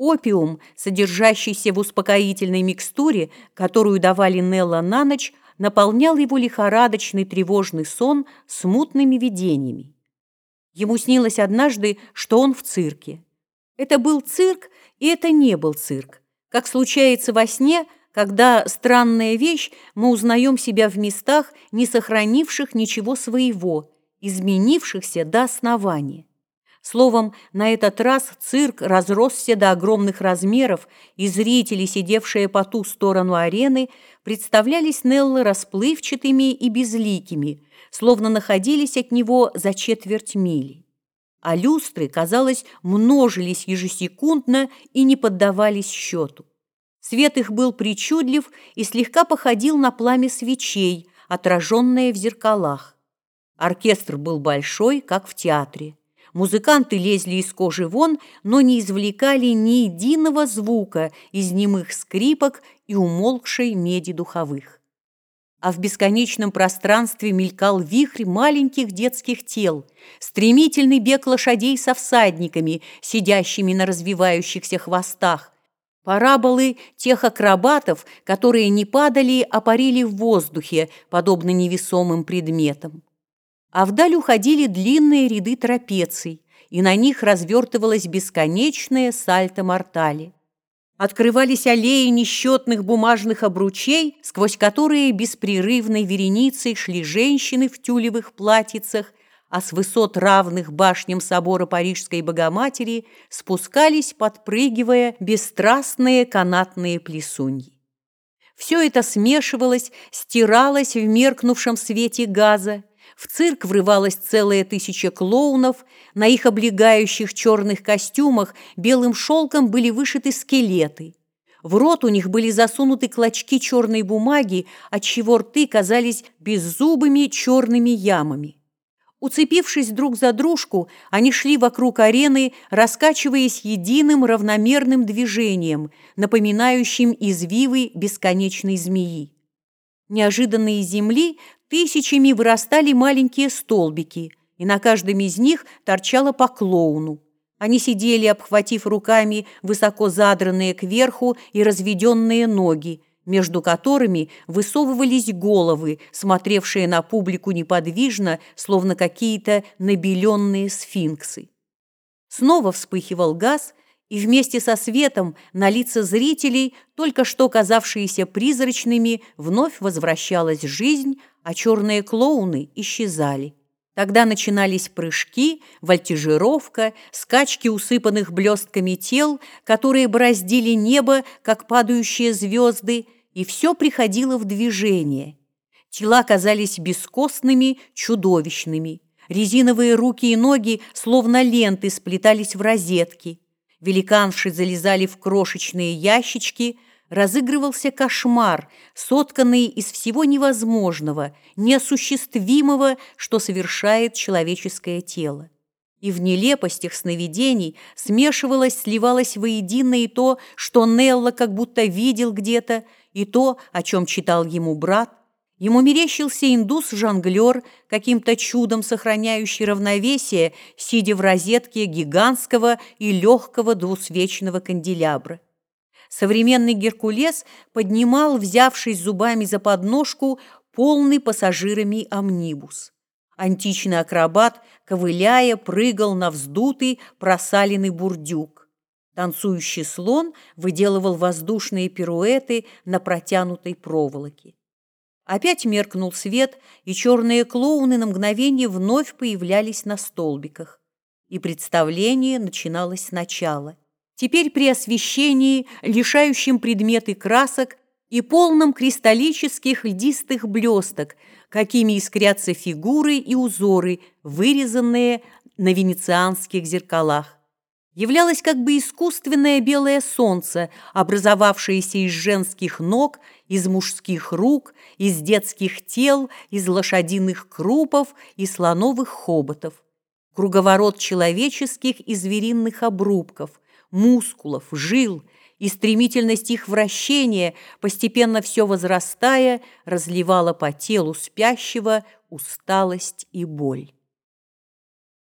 Опиум, содержащийся в успокоительной микстуре, которую давали Нелла на ночь, наполнял его лихорадочный тревожный сон смутными видениями. Ему снилось однажды, что он в цирке. Это был цирк, и это не был цирк. Как случается во сне, когда странная вещь, мы узнаем себя в местах, не сохранивших ничего своего, изменившихся до основания. Словом, на этот раз цирк разросся до огромных размеров, и зрители, сидевшие по ту сторону арены, представлялись Неллы расплывчатыми и безликими, словно находились от него за четверть мили. А люстры, казалось, множились ежесекундно и не поддавались счету. Свет их был причудлив и слегка походил на пламя свечей, отраженное в зеркалах. Оркестр был большой, как в театре. Музыканты лезли из кожи вон, но не извлекали ни единого звука из немых скрипок и умолкшей меди духовых. А в бесконечном пространстве мелькал вихрь маленьких детских тел, стремительный бег лошадей со всадниками, сидящими на развивающихся хвостах, параболы тех акробатов, которые не падали, а парили в воздухе, подобно невесомым предметам а вдаль уходили длинные ряды трапеций, и на них развертывалась бесконечная сальто-мортали. Открывались аллеи несчетных бумажных обручей, сквозь которые беспрерывной вереницей шли женщины в тюлевых платьицах, а с высот равных башням собора Парижской Богоматери спускались, подпрыгивая, бесстрастные канатные плесуньи. Все это смешивалось, стиралось в меркнувшем свете газа, в цирк врывалась целая тысяча клоунов, на их облегающих черных костюмах белым шелком были вышиты скелеты. В рот у них были засунуты клочки черной бумаги, отчего рты казались беззубыми черными ямами. Уцепившись друг за дружку, они шли вокруг арены, раскачиваясь единым равномерным движением, напоминающим извивы бесконечной змеи. Неожиданно из земли Тысячами вырастали маленькие столбики, и на каждом из них торчало по клоуну. Они сидели, обхватив руками высоко задранные кверху и разведенные ноги, между которыми высовывались головы, смотревшие на публику неподвижно, словно какие-то набеленные сфинксы. Снова вспыхивал газ, и вместе со светом на лица зрителей, только что казавшиеся призрачными, вновь возвращалась жизнь, а черные клоуны исчезали. Тогда начинались прыжки, вольтижировка, скачки усыпанных блестками тел, которые бороздили небо, как падающие звезды, и все приходило в движение. Тела казались бескостными, чудовищными. Резиновые руки и ноги, словно ленты, сплетались в розетки. Великанши залезали в крошечные ящички – разыгрывался кошмар, сотканный из всего невозможного, неосуществимого, что совершает человеческое тело. И в нелепостях сновидений смешивалось, сливалось воедино и то, что Нелла как будто видел где-то, и то, о чем читал ему брат. Ему мерещился индус-жонглер, каким-то чудом сохраняющий равновесие, сидя в розетке гигантского и легкого двусвечного канделябра. Современный Геркулес поднимал, взявшись зубами за подножку, полный пассажирами амнибус. Античный акробат, ковыляя, прыгал на вздутый, просаленный бурдюк. Танцующий слон выделывал воздушные пируэты на протянутой проволоке. Опять меркнул свет, и черные клоуны на мгновение вновь появлялись на столбиках. И представление начиналось сначала. Теперь при освещении, лишающем предметы красок и полном кристаллических льдистых блесток, какими искрятся фигуры и узоры, вырезанные на венецианских зеркалах. Являлось как бы искусственное белое солнце, образовавшееся из женских ног, из мужских рук, из детских тел, из лошадиных крупов и слоновых хоботов. Круговорот человеческих и звериных обрубков – мускулов, жил, и стремительность их вращения, постепенно все возрастая, разливала по телу спящего усталость и боль.